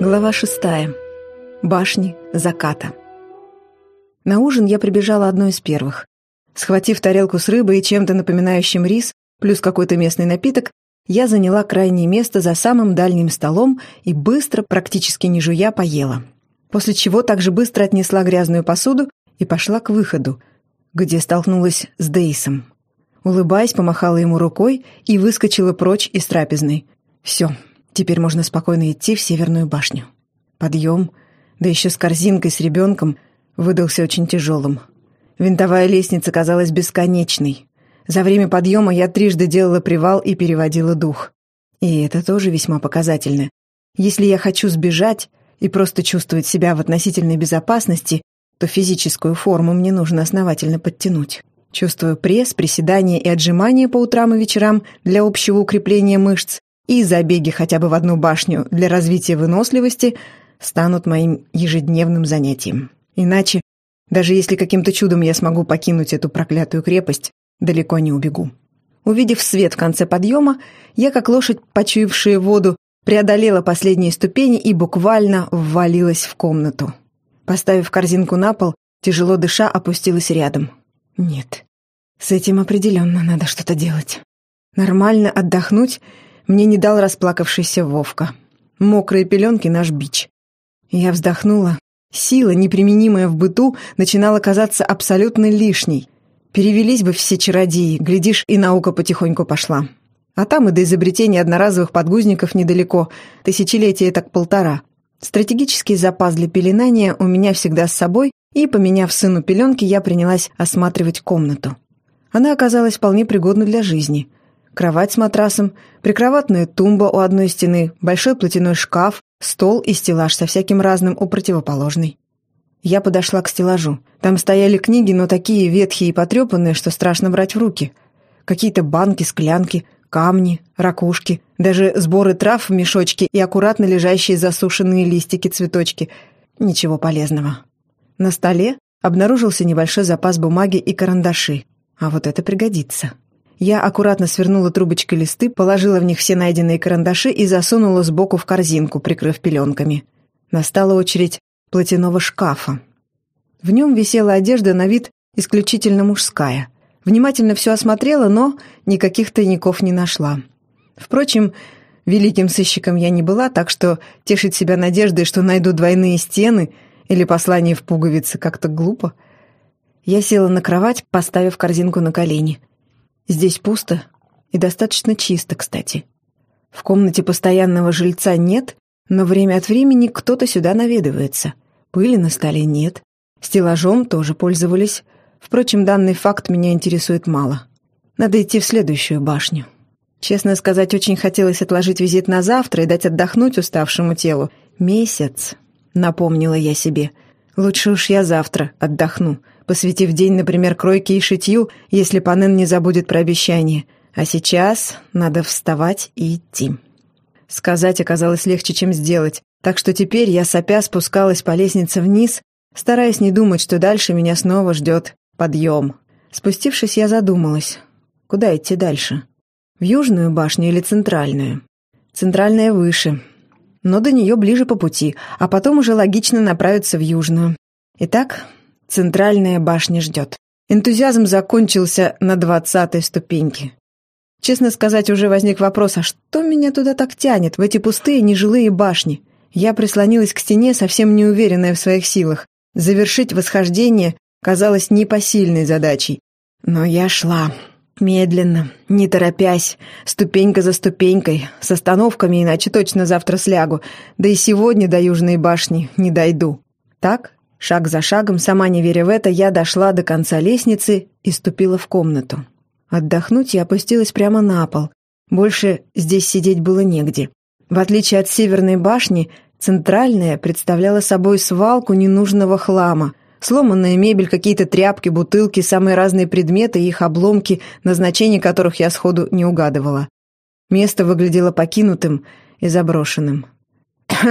Глава шестая. Башни заката. На ужин я прибежала одной из первых. Схватив тарелку с рыбой и чем-то напоминающим рис, плюс какой-то местный напиток, я заняла крайнее место за самым дальним столом и быстро, практически не жуя, поела. После чего также быстро отнесла грязную посуду и пошла к выходу, где столкнулась с Дейсом. Улыбаясь, помахала ему рукой и выскочила прочь из трапезной. Все, Теперь можно спокойно идти в Северную башню. Подъем, да еще с корзинкой с ребенком, выдался очень тяжелым. Винтовая лестница казалась бесконечной. За время подъема я трижды делала привал и переводила дух. И это тоже весьма показательно. Если я хочу сбежать и просто чувствовать себя в относительной безопасности, то физическую форму мне нужно основательно подтянуть. Чувствую пресс, приседания и отжимания по утрам и вечерам для общего укрепления мышц, и забеги хотя бы в одну башню для развития выносливости станут моим ежедневным занятием. Иначе, даже если каким-то чудом я смогу покинуть эту проклятую крепость, далеко не убегу. Увидев свет в конце подъема, я, как лошадь, почуявшая воду, преодолела последние ступени и буквально ввалилась в комнату. Поставив корзинку на пол, тяжело дыша, опустилась рядом. Нет, с этим определенно надо что-то делать. Нормально отдохнуть мне не дал расплакавшийся Вовка. Мокрые пеленки — наш бич. Я вздохнула. Сила, неприменимая в быту, начинала казаться абсолютно лишней. Перевелись бы все чародеи, глядишь, и наука потихоньку пошла. А там и до изобретения одноразовых подгузников недалеко, тысячелетия так полтора. Стратегический запас для пеленания у меня всегда с собой, и, поменяв сыну пеленки, я принялась осматривать комнату. Она оказалась вполне пригодна для жизни — кровать с матрасом, прикроватная тумба у одной стены, большой платяной шкаф, стол и стеллаж со всяким разным у противоположной. Я подошла к стеллажу. Там стояли книги, но такие ветхие и потрепанные, что страшно брать в руки. Какие-то банки, склянки, камни, ракушки, даже сборы трав в мешочке и аккуратно лежащие засушенные листики-цветочки. Ничего полезного. На столе обнаружился небольшой запас бумаги и карандаши. А вот это пригодится. Я аккуратно свернула трубочкой листы, положила в них все найденные карандаши и засунула сбоку в корзинку, прикрыв пеленками. Настала очередь платяного шкафа. В нем висела одежда на вид исключительно мужская. Внимательно все осмотрела, но никаких тайников не нашла. Впрочем, великим сыщиком я не была, так что тешить себя надеждой, что найду двойные стены или послание в пуговицы, как-то глупо. Я села на кровать, поставив корзинку на колени — Здесь пусто и достаточно чисто, кстати. В комнате постоянного жильца нет, но время от времени кто-то сюда наведывается. Пыли на столе нет. Стеллажом тоже пользовались. Впрочем, данный факт меня интересует мало. Надо идти в следующую башню. Честно сказать, очень хотелось отложить визит на завтра и дать отдохнуть уставшему телу. Месяц, напомнила я себе. Лучше уж я завтра отдохну посвятив день, например, кройке и шитью, если Панен не забудет про обещание. А сейчас надо вставать и идти. Сказать оказалось легче, чем сделать, так что теперь я сопя спускалась по лестнице вниз, стараясь не думать, что дальше меня снова ждет подъем. Спустившись, я задумалась, куда идти дальше? В южную башню или центральную? Центральная выше, но до нее ближе по пути, а потом уже логично направиться в южную. Итак, Центральная башня ждет. Энтузиазм закончился на двадцатой ступеньке. Честно сказать, уже возник вопрос, а что меня туда так тянет, в эти пустые нежилые башни? Я прислонилась к стене, совсем не уверенная в своих силах. Завершить восхождение казалось непосильной задачей. Но я шла. Медленно, не торопясь, ступенька за ступенькой, с остановками, иначе точно завтра слягу, да и сегодня до Южной башни не дойду. Так Шаг за шагом, сама не веря в это, я дошла до конца лестницы и ступила в комнату. Отдохнуть я опустилась прямо на пол. Больше здесь сидеть было негде. В отличие от северной башни, центральная представляла собой свалку ненужного хлама. Сломанная мебель, какие-то тряпки, бутылки, самые разные предметы и их обломки, назначение которых я сходу не угадывала. Место выглядело покинутым и заброшенным.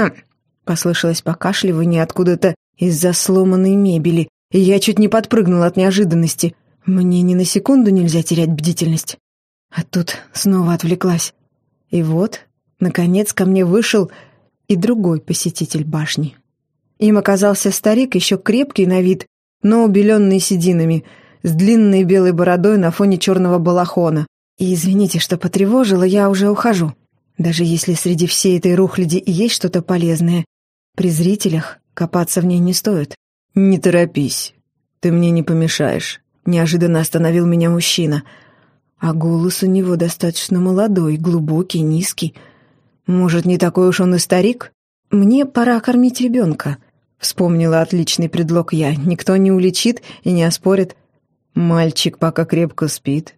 послышалось покашливание откуда-то из-за сломанной мебели, и я чуть не подпрыгнула от неожиданности. Мне ни на секунду нельзя терять бдительность. А тут снова отвлеклась. И вот, наконец, ко мне вышел и другой посетитель башни. Им оказался старик, еще крепкий на вид, но убеленный сединами, с длинной белой бородой на фоне черного балахона. И извините, что потревожила, я уже ухожу. Даже если среди всей этой рухляди и есть что-то полезное, при зрителях копаться в ней не стоит. «Не торопись, ты мне не помешаешь», — неожиданно остановил меня мужчина. А голос у него достаточно молодой, глубокий, низкий. Может, не такой уж он и старик? Мне пора кормить ребенка. Вспомнила отличный предлог я. Никто не уличит и не оспорит. Мальчик пока крепко спит.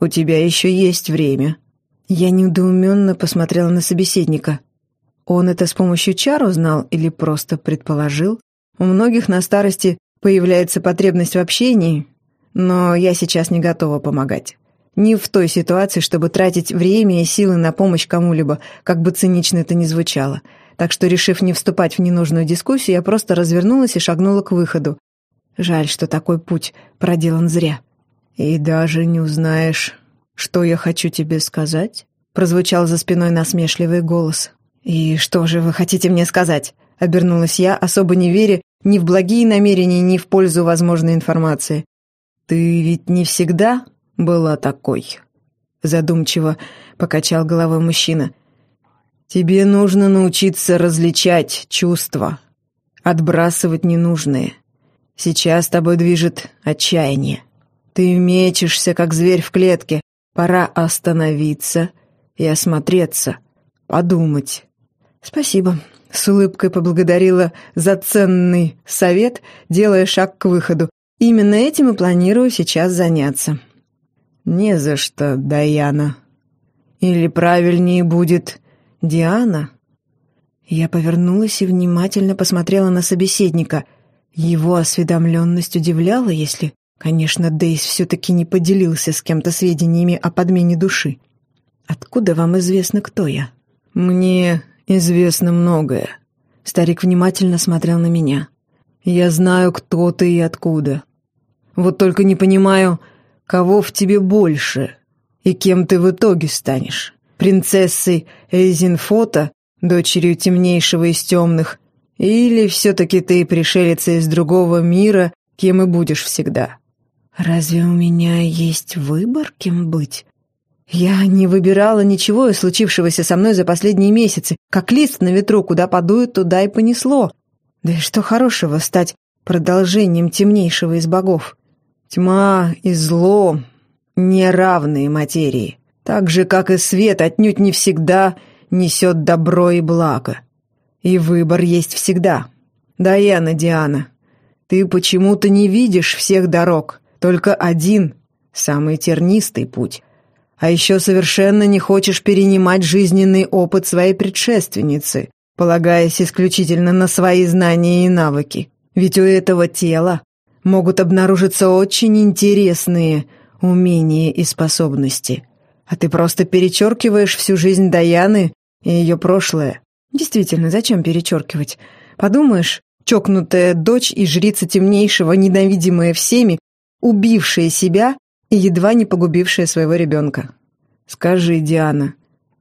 У тебя еще есть время. Я недоуменно посмотрела на собеседника. Он это с помощью чар узнал или просто предположил? У многих на старости появляется потребность в общении, но я сейчас не готова помогать. Не в той ситуации, чтобы тратить время и силы на помощь кому-либо, как бы цинично это ни звучало. Так что, решив не вступать в ненужную дискуссию, я просто развернулась и шагнула к выходу. Жаль, что такой путь проделан зря. «И даже не узнаешь, что я хочу тебе сказать?» Прозвучал за спиной насмешливый голос. «И что же вы хотите мне сказать?» Обернулась я, особо не веря ни в благие намерения, ни в пользу возможной информации. «Ты ведь не всегда была такой?» Задумчиво покачал головой мужчина. «Тебе нужно научиться различать чувства, отбрасывать ненужные. Сейчас тобой движет отчаяние. Ты мечешься, как зверь в клетке. Пора остановиться и осмотреться, подумать. «Спасибо», — с улыбкой поблагодарила за ценный совет, делая шаг к выходу. «Именно этим и планирую сейчас заняться». «Не за что, Даяна. Или правильнее будет Диана?» Я повернулась и внимательно посмотрела на собеседника. Его осведомленность удивляла, если, конечно, Дейс все-таки не поделился с кем-то сведениями о подмене души. «Откуда вам известно, кто я?» «Мне известно многое». Старик внимательно смотрел на меня. «Я знаю, кто ты и откуда. Вот только не понимаю, кого в тебе больше и кем ты в итоге станешь. Принцессой Эйзенфота, дочерью темнейшего из темных, или все-таки ты пришелица из другого мира, кем и будешь всегда?» «Разве у меня есть выбор, кем быть?» Я не выбирала ничего из случившегося со мной за последние месяцы. Как лист на ветру, куда подует, туда и понесло. Да и что хорошего стать продолжением темнейшего из богов? Тьма и зло — неравные материи. Так же, как и свет, отнюдь не всегда несет добро и благо. И выбор есть всегда. Даяна, Диана, ты почему-то не видишь всех дорог, только один, самый тернистый путь. А еще совершенно не хочешь перенимать жизненный опыт своей предшественницы, полагаясь исключительно на свои знания и навыки. Ведь у этого тела могут обнаружиться очень интересные умения и способности. А ты просто перечеркиваешь всю жизнь Даяны и ее прошлое. Действительно, зачем перечеркивать? Подумаешь, чокнутая дочь и жрица темнейшего, ненавидимая всеми, убившая себя и едва не погубившая своего ребенка. «Скажи, Диана,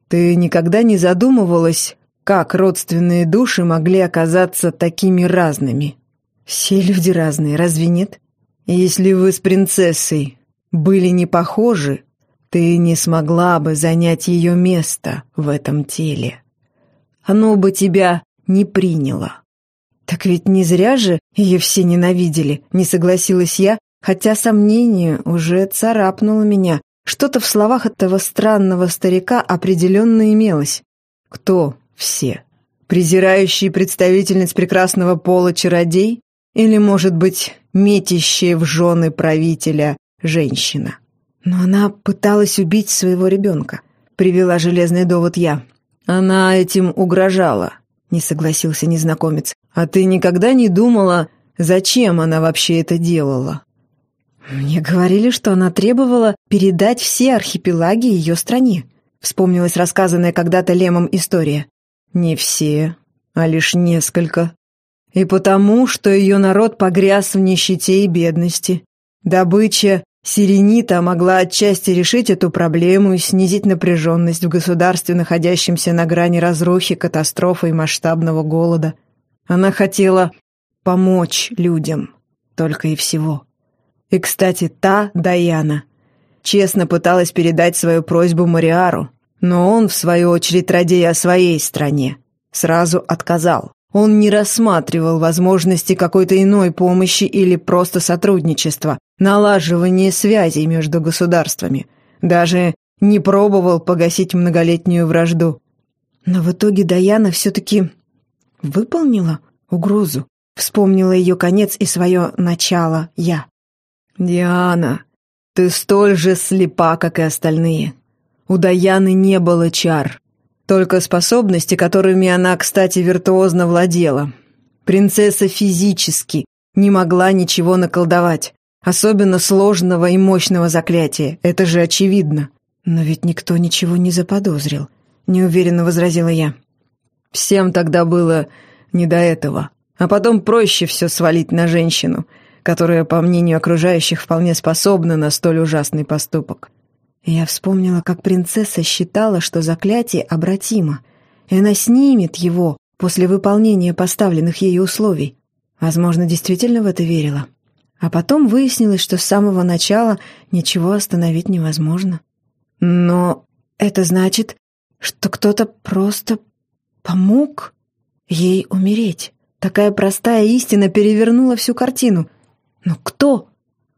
ты никогда не задумывалась, как родственные души могли оказаться такими разными?» «Все люди разные, разве нет?» «Если вы с принцессой были не похожи, ты не смогла бы занять ее место в этом теле. Оно бы тебя не приняло». «Так ведь не зря же ее все ненавидели», — не согласилась я, хотя сомнение уже царапнуло меня. Что-то в словах этого странного старика определенно имелось. Кто все? Презирающие представительниц прекрасного пола чародей? Или, может быть, метящая в жены правителя женщина? Но она пыталась убить своего ребенка. Привела железный довод я. Она этим угрожала, не согласился незнакомец. А ты никогда не думала, зачем она вообще это делала? «Мне говорили, что она требовала передать все архипелаги ее стране», вспомнилась рассказанная когда-то Лемом история. «Не все, а лишь несколько. И потому, что ее народ погряз в нищете и бедности. Добыча Сиренита могла отчасти решить эту проблему и снизить напряженность в государстве, находящемся на грани разрухи, катастрофы и масштабного голода. Она хотела помочь людям, только и всего. И, кстати, та Даяна честно пыталась передать свою просьбу Мариару, но он, в свою очередь, радея о своей стране, сразу отказал. Он не рассматривал возможности какой-то иной помощи или просто сотрудничества, налаживания связей между государствами. Даже не пробовал погасить многолетнюю вражду. Но в итоге Даяна все-таки выполнила угрозу. Вспомнила ее конец и свое начало я. «Диана, ты столь же слепа, как и остальные. У Даяны не было чар, только способности, которыми она, кстати, виртуозно владела. Принцесса физически не могла ничего наколдовать, особенно сложного и мощного заклятия, это же очевидно. Но ведь никто ничего не заподозрил, неуверенно возразила я. Всем тогда было не до этого. А потом проще все свалить на женщину, которая, по мнению окружающих, вполне способна на столь ужасный поступок. Я вспомнила, как принцесса считала, что заклятие обратимо, и она снимет его после выполнения поставленных ею условий. Возможно, действительно в это верила. А потом выяснилось, что с самого начала ничего остановить невозможно. Но это значит, что кто-то просто помог ей умереть. Такая простая истина перевернула всю картину. Но кто?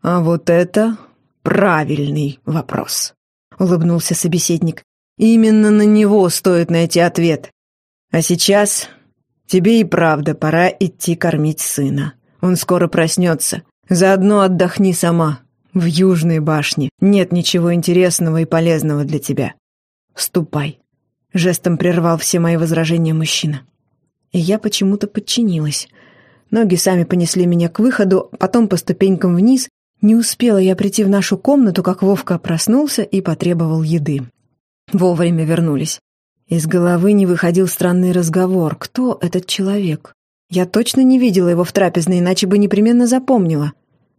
А вот это правильный вопрос», — улыбнулся собеседник. «Именно на него стоит найти ответ. А сейчас тебе и правда пора идти кормить сына. Он скоро проснется. Заодно отдохни сама. В Южной башне нет ничего интересного и полезного для тебя. Ступай». Жестом прервал все мои возражения мужчина. И я почему-то подчинилась. Ноги сами понесли меня к выходу, потом по ступенькам вниз, не успела я прийти в нашу комнату, как Вовка проснулся и потребовал еды. Вовремя вернулись. Из головы не выходил странный разговор. Кто этот человек? Я точно не видела его в трапезной, иначе бы непременно запомнила.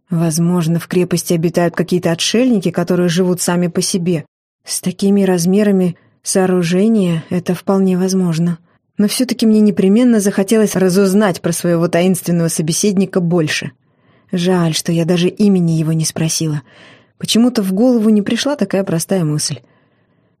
Возможно, в крепости обитают какие-то отшельники, которые живут сами по себе. С такими размерами сооружения это вполне возможно. Но все-таки мне непременно захотелось разузнать про своего таинственного собеседника больше. Жаль, что я даже имени его не спросила. Почему-то в голову не пришла такая простая мысль.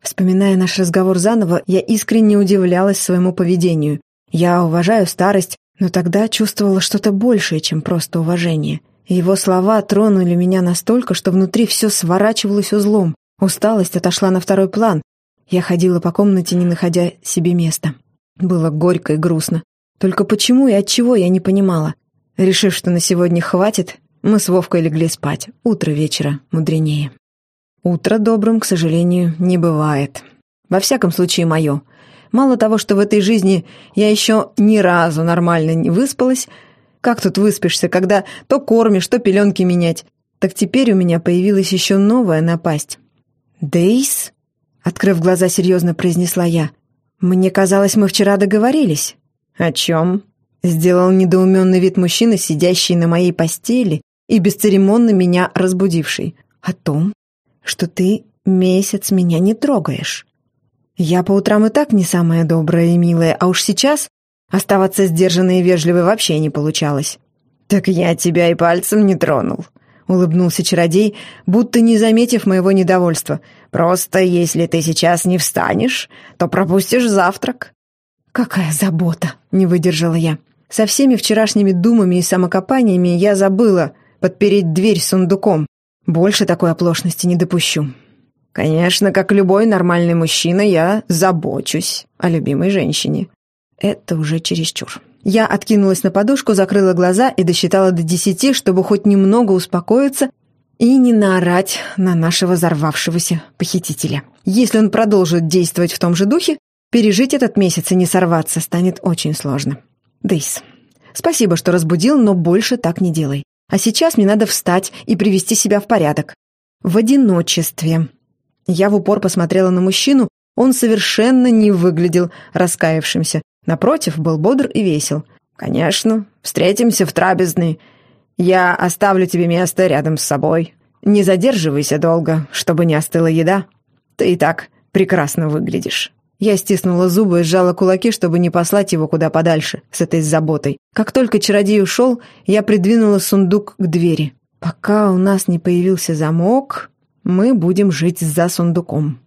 Вспоминая наш разговор заново, я искренне удивлялась своему поведению. Я уважаю старость, но тогда чувствовала что-то большее, чем просто уважение. его слова тронули меня настолько, что внутри все сворачивалось узлом. Усталость отошла на второй план. Я ходила по комнате, не находя себе места. Было горько и грустно. Только почему и от чего я не понимала. Решив, что на сегодня хватит, мы с Вовкой легли спать. Утро вечера мудренее. Утро добрым, к сожалению, не бывает. Во всяком случае, мое. Мало того, что в этой жизни я еще ни разу нормально не выспалась, как тут выспишься, когда то кормишь, то пеленки менять? Так теперь у меня появилась еще новая напасть. «Дейс?» — открыв глаза, серьезно произнесла я. «Мне казалось, мы вчера договорились». «О чем?» Сделал недоуменный вид мужчины, сидящий на моей постели и бесцеремонно меня разбудивший. О том, что ты месяц меня не трогаешь. Я по утрам и так не самая добрая и милая, а уж сейчас оставаться сдержанной и вежливой вообще не получалось. «Так я тебя и пальцем не тронул», — улыбнулся чародей, будто не заметив моего недовольства. «Просто если ты сейчас не встанешь, то пропустишь завтрак». «Какая забота!» — не выдержала я. Со всеми вчерашними думами и самокопаниями я забыла подпереть дверь сундуком. Больше такой оплошности не допущу. Конечно, как любой нормальный мужчина, я забочусь о любимой женщине. Это уже чересчур. Я откинулась на подушку, закрыла глаза и досчитала до десяти, чтобы хоть немного успокоиться и не наорать на нашего взорвавшегося похитителя. Если он продолжит действовать в том же духе, пережить этот месяц и не сорваться станет очень сложно. Дейс, спасибо, что разбудил, но больше так не делай. А сейчас мне надо встать и привести себя в порядок. В одиночестве. Я в упор посмотрела на мужчину, он совершенно не выглядел раскаявшимся. Напротив, был бодр и весел. «Конечно, встретимся в трапезной. Я оставлю тебе место рядом с собой». Не задерживайся долго, чтобы не остыла еда. Ты и так прекрасно выглядишь». Я стиснула зубы и сжала кулаки, чтобы не послать его куда подальше с этой заботой. Как только чародей ушел, я придвинула сундук к двери. Пока у нас не появился замок, мы будем жить за сундуком.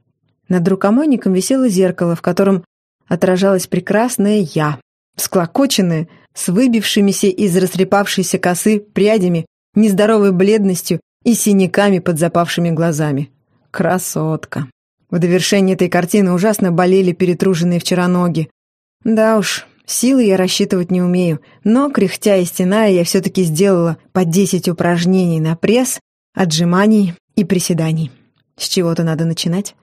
Над рукомойником висело зеркало, в котором отражалась прекрасная я, всклокоченная, с выбившимися из растрепавшейся косы прядями, нездоровой бледностью и синяками под запавшими глазами. Красотка. В довершение этой картины ужасно болели перетруженные вчера ноги. Да уж, силы я рассчитывать не умею, но, кряхтя и стеная, я все-таки сделала по 10 упражнений на пресс, отжиманий и приседаний. С чего-то надо начинать.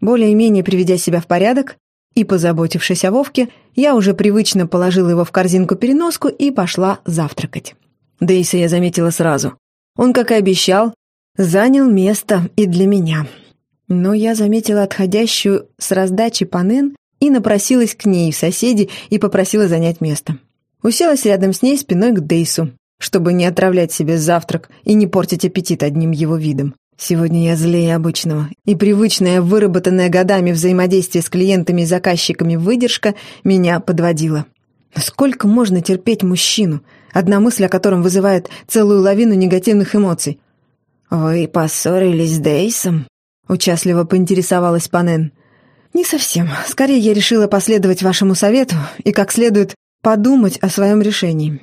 Более-менее приведя себя в порядок и позаботившись о Вовке, я уже привычно положила его в корзинку-переноску и пошла завтракать. Дейса я заметила сразу. Он, как и обещал, занял место и для меня. Но я заметила отходящую с раздачи панен и напросилась к ней в соседи и попросила занять место. Уселась рядом с ней спиной к Дейсу, чтобы не отравлять себе завтрак и не портить аппетит одним его видом. Сегодня я злее обычного, и привычная, выработанная годами взаимодействие с клиентами и заказчиками выдержка меня подводила. Сколько можно терпеть мужчину, одна мысль о котором вызывает целую лавину негативных эмоций? «Вы поссорились с Дейсом?» Участливо поинтересовалась Панен. «Не совсем. Скорее, я решила последовать вашему совету и как следует подумать о своем решении».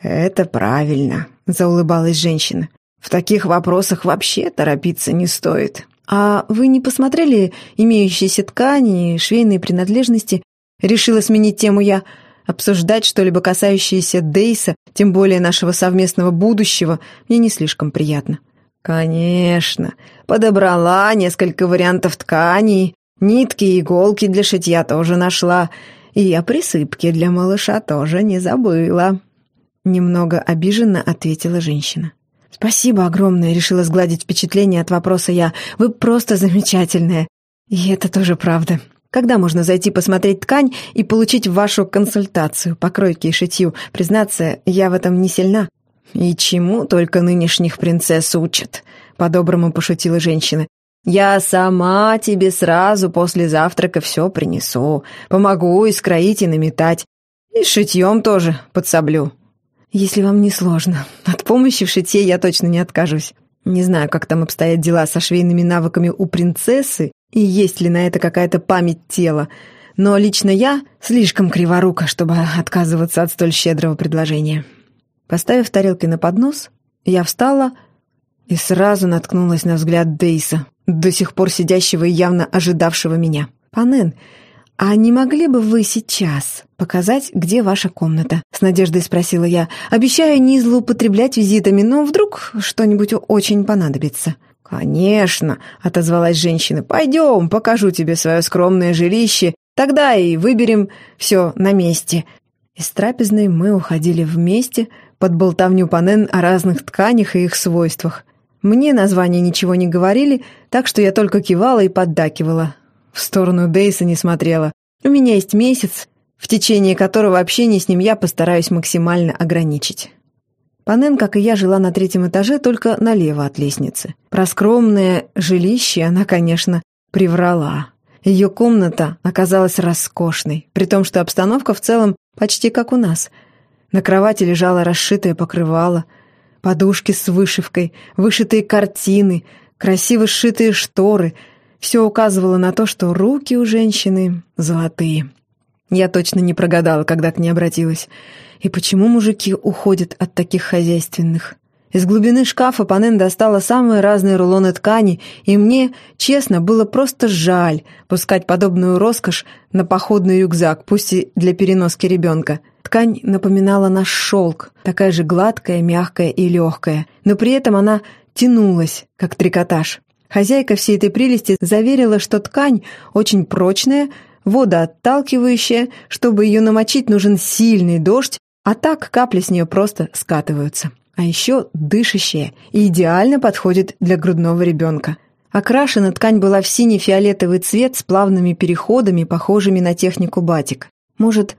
«Это правильно», — заулыбалась женщина. «В таких вопросах вообще торопиться не стоит». «А вы не посмотрели имеющиеся ткани и швейные принадлежности?» Решила сменить тему я. Обсуждать что-либо касающееся Дейса, тем более нашего совместного будущего, мне не слишком приятно. «Конечно. Подобрала несколько вариантов тканей, нитки и иголки для шитья тоже нашла, и о присыпке для малыша тоже не забыла». Немного обиженно ответила женщина. «Спасибо огромное», — решила сгладить впечатление от вопроса я. «Вы просто замечательная». И это тоже правда. Когда можно зайти посмотреть ткань и получить вашу консультацию по кройке и шитью? Признаться, я в этом не сильна. «И чему только нынешних принцесс учат?» — по-доброму пошутила женщина. «Я сама тебе сразу после завтрака все принесу. Помогу и скроить, и наметать. И шитьем тоже подсоблю». «Если вам не сложно. От помощи в шитье я точно не откажусь. Не знаю, как там обстоят дела со швейными навыками у принцессы и есть ли на это какая-то память тела, но лично я слишком криворука, чтобы отказываться от столь щедрого предложения». Поставив тарелки на поднос, я встала и сразу наткнулась на взгляд Дейса, до сих пор сидящего и явно ожидавшего меня. «Панен, а не могли бы вы сейчас показать, где ваша комната?» — с надеждой спросила я. «Обещаю не злоупотреблять визитами, но вдруг что-нибудь очень понадобится». «Конечно», — отозвалась женщина. «Пойдем, покажу тебе свое скромное жилище, тогда и выберем все на месте». Из трапезной мы уходили вместе, под болтовню Панен о разных тканях и их свойствах. Мне названия ничего не говорили, так что я только кивала и поддакивала. В сторону Дейса не смотрела. У меня есть месяц, в течение которого общение с ним я постараюсь максимально ограничить. Панен, как и я, жила на третьем этаже, только налево от лестницы. Про скромное жилище она, конечно, приврала. Ее комната оказалась роскошной, при том, что обстановка в целом почти как у нас — на кровати лежало расшитое покрывало, подушки с вышивкой, вышитые картины, красиво сшитые шторы. Все указывало на то, что руки у женщины золотые. Я точно не прогадала, когда к ней обратилась. И почему мужики уходят от таких хозяйственных? Из глубины шкафа Панен достала самые разные рулоны ткани, и мне, честно, было просто жаль пускать подобную роскошь на походный рюкзак, пусть и для переноски ребенка. Ткань напоминала наш шелк, такая же гладкая, мягкая и легкая, но при этом она тянулась, как трикотаж. Хозяйка всей этой прелести заверила, что ткань очень прочная, водоотталкивающая, чтобы ее намочить нужен сильный дождь, а так капли с нее просто скатываются а еще дышащая и идеально подходит для грудного ребенка. Окрашена ткань была в синий-фиолетовый цвет с плавными переходами, похожими на технику батик. «Может,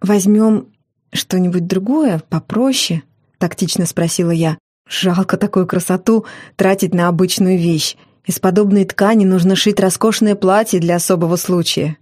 возьмем что-нибудь другое, попроще?» — тактично спросила я. Жалко такую красоту тратить на обычную вещь. Из подобной ткани нужно шить роскошное платье для особого случая.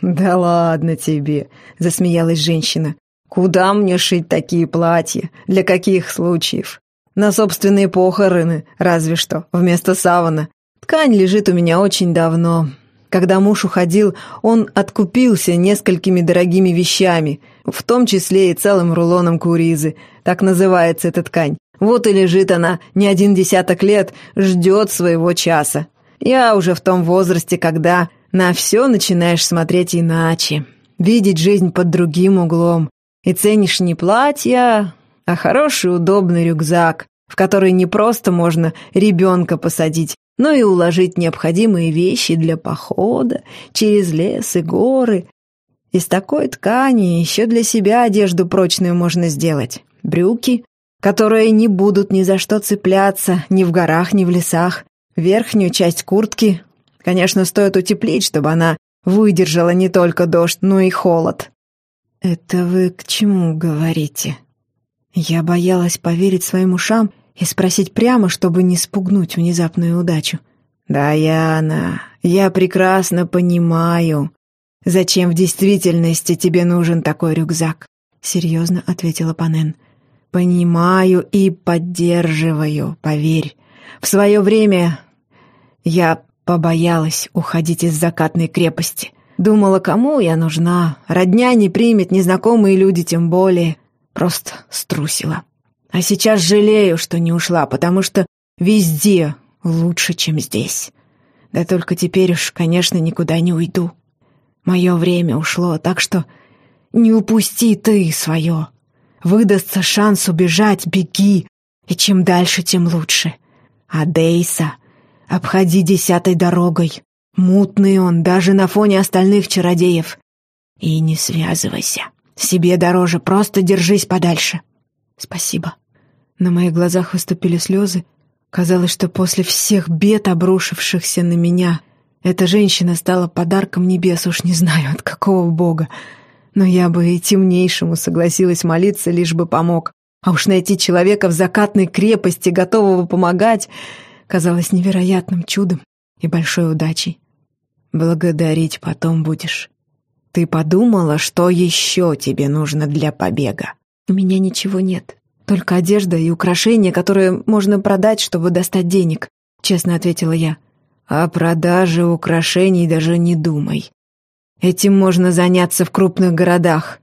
«Да ладно тебе», — засмеялась женщина. «Куда мне шить такие платья? Для каких случаев? На собственные похороны, разве что, вместо савана. Ткань лежит у меня очень давно. Когда муж уходил, он откупился несколькими дорогими вещами, в том числе и целым рулоном куризы. Так называется эта ткань. Вот и лежит она не один десяток лет, ждет своего часа. Я уже в том возрасте, когда на все начинаешь смотреть иначе, видеть жизнь под другим углом. И ценишь не платья, а хороший удобный рюкзак, в который не просто можно ребенка посадить, но и уложить необходимые вещи для похода через лес и горы. Из такой ткани еще для себя одежду прочную можно сделать. Брюки, которые не будут ни за что цепляться ни в горах, ни в лесах. Верхнюю часть куртки, конечно, стоит утеплить, чтобы она выдержала не только дождь, но и холод. «Это вы к чему говорите?» Я боялась поверить своим ушам и спросить прямо, чтобы не спугнуть внезапную удачу. «Да, Яна, я прекрасно понимаю, зачем в действительности тебе нужен такой рюкзак», — серьезно ответила Панен. Понимаю и поддерживаю, поверь. В свое время я побоялась уходить из закатной крепости. Думала, кому я нужна. Родня не примет, незнакомые люди тем более. Просто струсила. А сейчас жалею, что не ушла, потому что везде лучше, чем здесь. Да только теперь уж, конечно, никуда не уйду. Мое время ушло, так что не упусти ты свое. Выдастся шанс убежать, беги, и чем дальше, тем лучше. А Дейса обходи десятой дорогой. Мутный он даже на фоне остальных чародеев. И не связывайся. Себе дороже, просто держись подальше. Спасибо. На моих глазах выступили слезы. Казалось, что после всех бед, обрушившихся на меня, эта женщина стала подарком небес, уж не знаю, от какого бога но я бы и темнейшему согласилась молиться, лишь бы помог. А уж найти человека в закатной крепости, готового помогать, казалось невероятным чудом и большой удачей. Благодарить потом будешь. Ты подумала, что еще тебе нужно для побега? У меня ничего нет. Только одежда и украшения, которые можно продать, чтобы достать денег, честно ответила я. О продаже украшений даже не думай. Этим можно заняться в крупных городах,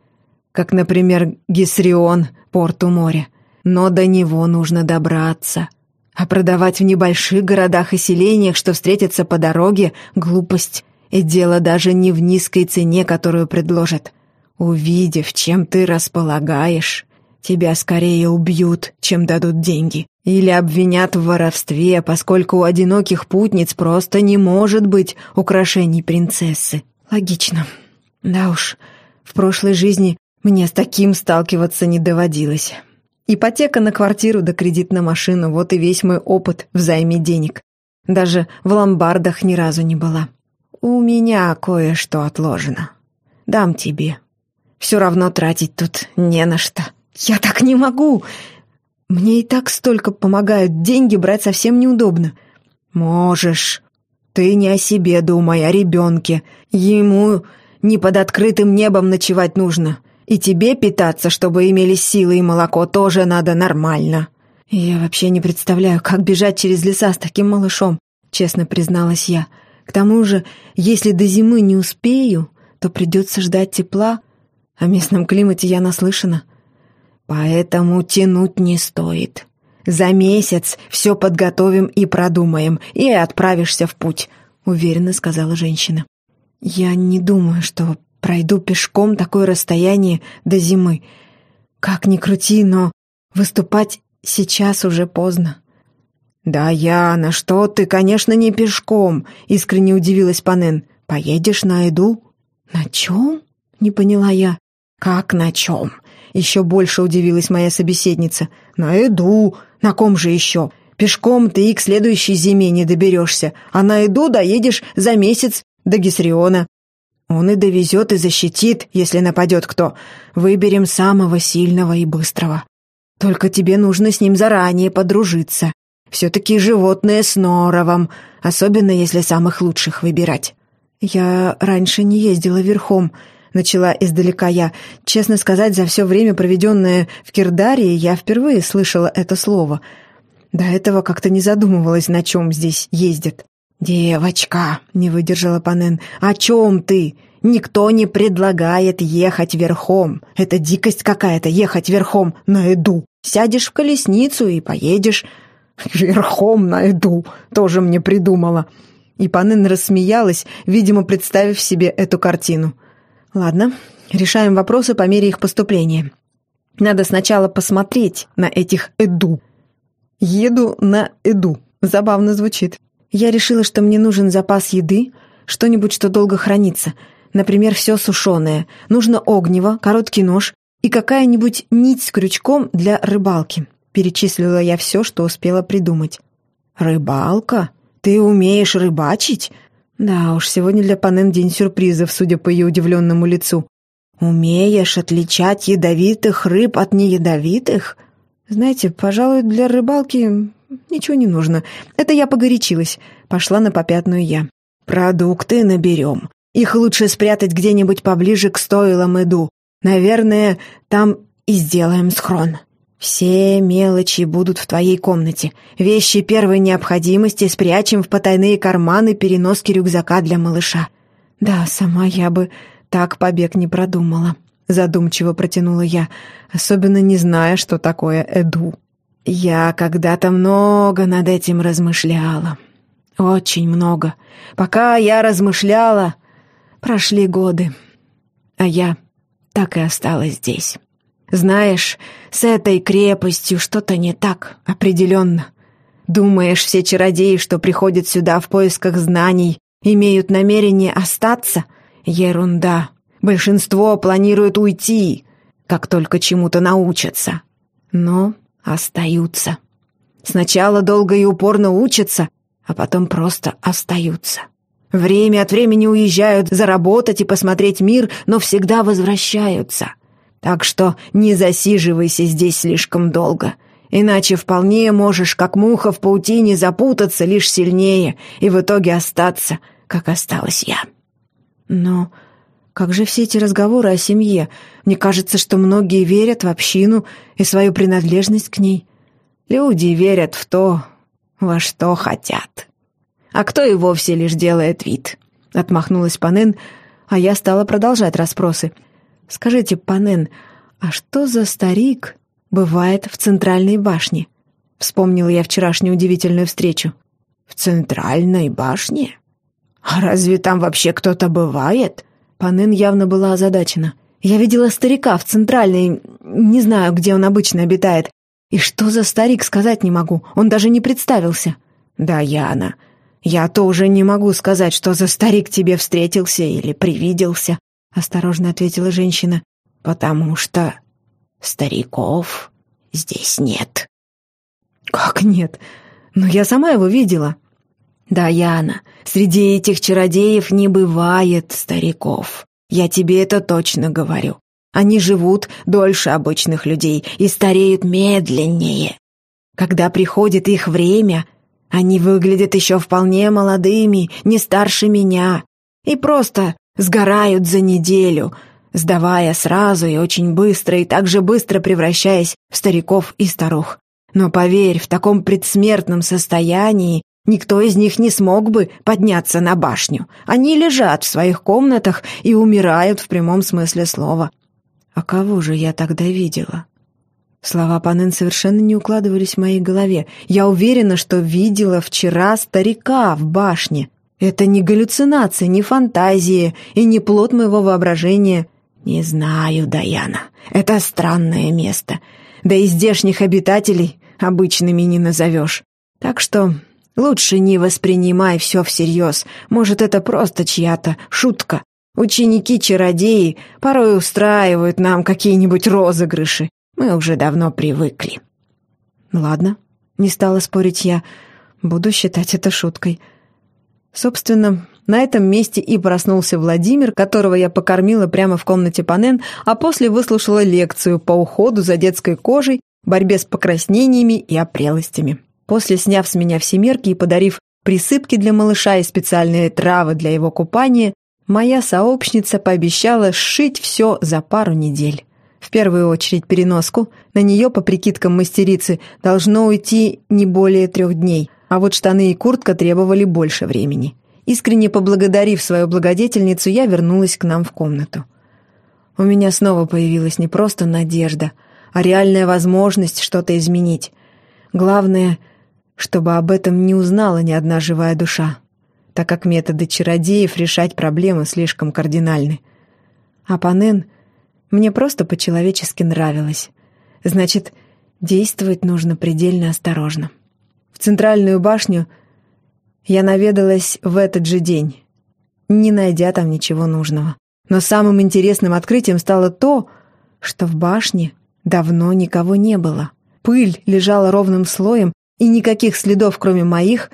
как, например, Гисрион, порту моря. Но до него нужно добраться. А продавать в небольших городах и селениях, что встретятся по дороге, — глупость. И дело даже не в низкой цене, которую предложат. Увидев, чем ты располагаешь, тебя скорее убьют, чем дадут деньги. Или обвинят в воровстве, поскольку у одиноких путниц просто не может быть украшений принцессы. Логично. Да уж, в прошлой жизни мне с таким сталкиваться не доводилось. Ипотека на квартиру да кредит на машину — вот и весь мой опыт в займе денег. Даже в ломбардах ни разу не была. У меня кое-что отложено. Дам тебе. Все равно тратить тут не на что. Я так не могу. Мне и так столько помогают, деньги брать совсем неудобно. Можешь. Ты не о себе думай, о ребенке. Ему не под открытым небом ночевать нужно. И тебе питаться, чтобы имелись силы и молоко, тоже надо нормально. Я вообще не представляю, как бежать через леса с таким малышом, честно призналась я. К тому же, если до зимы не успею, то придется ждать тепла. О местном климате я наслышана. Поэтому тянуть не стоит. За месяц все подготовим и продумаем, и отправишься в путь», — уверенно сказала женщина. «Я не думаю, что пройду пешком такое расстояние до зимы. Как ни крути, но выступать сейчас уже поздно». «Да, Яна, что ты, конечно, не пешком», — искренне удивилась Панен. «Поедешь на еду?» «На чем?» — не поняла я. «Как на чем?» — еще больше удивилась моя собеседница. «На еду», на ком же еще? Пешком ты и к следующей зиме не доберешься, а на еду доедешь за месяц до Гисриона. Он и довезет, и защитит, если нападет кто. Выберем самого сильного и быстрого. Только тебе нужно с ним заранее подружиться. Все-таки животное с норовом, особенно если самых лучших выбирать». «Я раньше не ездила верхом», — начала издалека я. Честно сказать, за все время, проведенное в Кирдарии, я впервые слышала это слово. До этого как-то не задумывалась, на чем здесь ездят. «Девочка», — не выдержала Панен, — «о чем ты? Никто не предлагает ехать верхом. Это дикость какая-то, ехать верхом на еду. Сядешь в колесницу и поедешь». «Верхом на еду», — тоже мне придумала. И Панен рассмеялась, видимо, представив себе эту картину. «Ладно, решаем вопросы по мере их поступления. Надо сначала посмотреть на этих Эду». «Еду на Эду». Забавно звучит. Я решила, что мне нужен запас еды, что-нибудь, что долго хранится. Например, все сушеное. Нужно огнево, короткий нож и какая-нибудь нить с крючком для рыбалки. Перечислила я все, что успела придумать. «Рыбалка?» «Ты умеешь рыбачить?» Да уж, сегодня для Панен день сюрпризов, судя по ее удивленному лицу. «Умеешь отличать ядовитых рыб от неядовитых?» «Знаете, пожалуй, для рыбалки ничего не нужно. Это я погорячилась. Пошла на попятную я. Продукты наберем. Их лучше спрятать где-нибудь поближе к стойлам иду. Наверное, там и сделаем схрон». Все мелочи будут в твоей комнате. Вещи первой необходимости спрячем в потайные карманы переноски рюкзака для малыша. Да, сама я бы так побег не продумала. Задумчиво протянула я, особенно не зная, что такое Эду. Я когда-то много над этим размышляла. Очень много. Пока я размышляла, прошли годы. А я так и осталась здесь. Знаешь, с этой крепостью что-то не так, определенно. Думаешь, все чародеи, что приходят сюда в поисках знаний, имеют намерение остаться? Ерунда. Большинство планирует уйти, как только чему-то научатся. Но остаются. Сначала долго и упорно учатся, а потом просто остаются. Время от времени уезжают заработать и посмотреть мир, но всегда возвращаются. Так что не засиживайся здесь слишком долго, иначе вполне можешь, как муха в паутине, запутаться лишь сильнее и в итоге остаться, как осталась я. Но как же все эти разговоры о семье? Мне кажется, что многие верят в общину и свою принадлежность к ней. Люди верят в то, во что хотят. А кто и вовсе лишь делает вид. Отмахнулась Панен, а я стала продолжать расспросы — «Скажите, Панен, а что за старик бывает в центральной башне?» Вспомнила я вчерашнюю удивительную встречу. «В центральной башне? А разве там вообще кто-то бывает?» Панен явно была озадачена. «Я видела старика в центральной... Не знаю, где он обычно обитает. И что за старик, сказать не могу. Он даже не представился». «Да, Яна, я тоже не могу сказать, что за старик тебе встретился или привиделся. — осторожно ответила женщина, — «потому что стариков здесь нет». «Как нет? Но я сама его видела». «Да, Яна, среди этих чародеев не бывает стариков. Я тебе это точно говорю. Они живут дольше обычных людей и стареют медленнее. Когда приходит их время, они выглядят еще вполне молодыми, не старше меня, и просто сгорают за неделю, сдавая сразу и очень быстро, и так же быстро превращаясь в стариков и старух. Но поверь, в таком предсмертном состоянии никто из них не смог бы подняться на башню. Они лежат в своих комнатах и умирают в прямом смысле слова. А кого же я тогда видела? Слова Панен совершенно не укладывались в моей голове. Я уверена, что видела вчера старика в башне, это не галлюцинация, не фантазия и не плод моего воображения. Не знаю, Даяна. Это странное место. Да и здешних обитателей обычными не назовешь. Так что лучше не воспринимай все всерьез. Может, это просто чья-то шутка. Ученики-чародеи порой устраивают нам какие-нибудь розыгрыши. Мы уже давно привыкли. Ладно, не стала спорить я. Буду считать это шуткой. Собственно, на этом месте и проснулся Владимир, которого я покормила прямо в комнате Панен, а после выслушала лекцию по уходу за детской кожей борьбе с покраснениями и опрелостями. После сняв с меня все мерки и подарив присыпки для малыша и специальные травы для его купания, моя сообщница пообещала сшить все за пару недель. В первую очередь переноску, на нее, по прикидкам мастерицы, должно уйти не более трех дней, а вот штаны и куртка требовали больше времени. Искренне поблагодарив свою благодетельницу, я вернулась к нам в комнату. У меня снова появилась не просто надежда, а реальная возможность что-то изменить. Главное, чтобы об этом не узнала ни одна живая душа, так как методы чародеев решать проблемы слишком кардинальны. А Панен мне просто по-человечески нравилось. Значит, действовать нужно предельно осторожно. В центральную башню я наведалась в этот же день, не найдя там ничего нужного. Но самым интересным открытием стало то, что в башне давно никого не было. Пыль лежала ровным слоем, и никаких следов, кроме моих,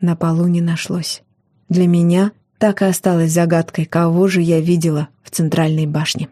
на полу не нашлось. Для меня так и осталось загадкой, кого же я видела в центральной башне.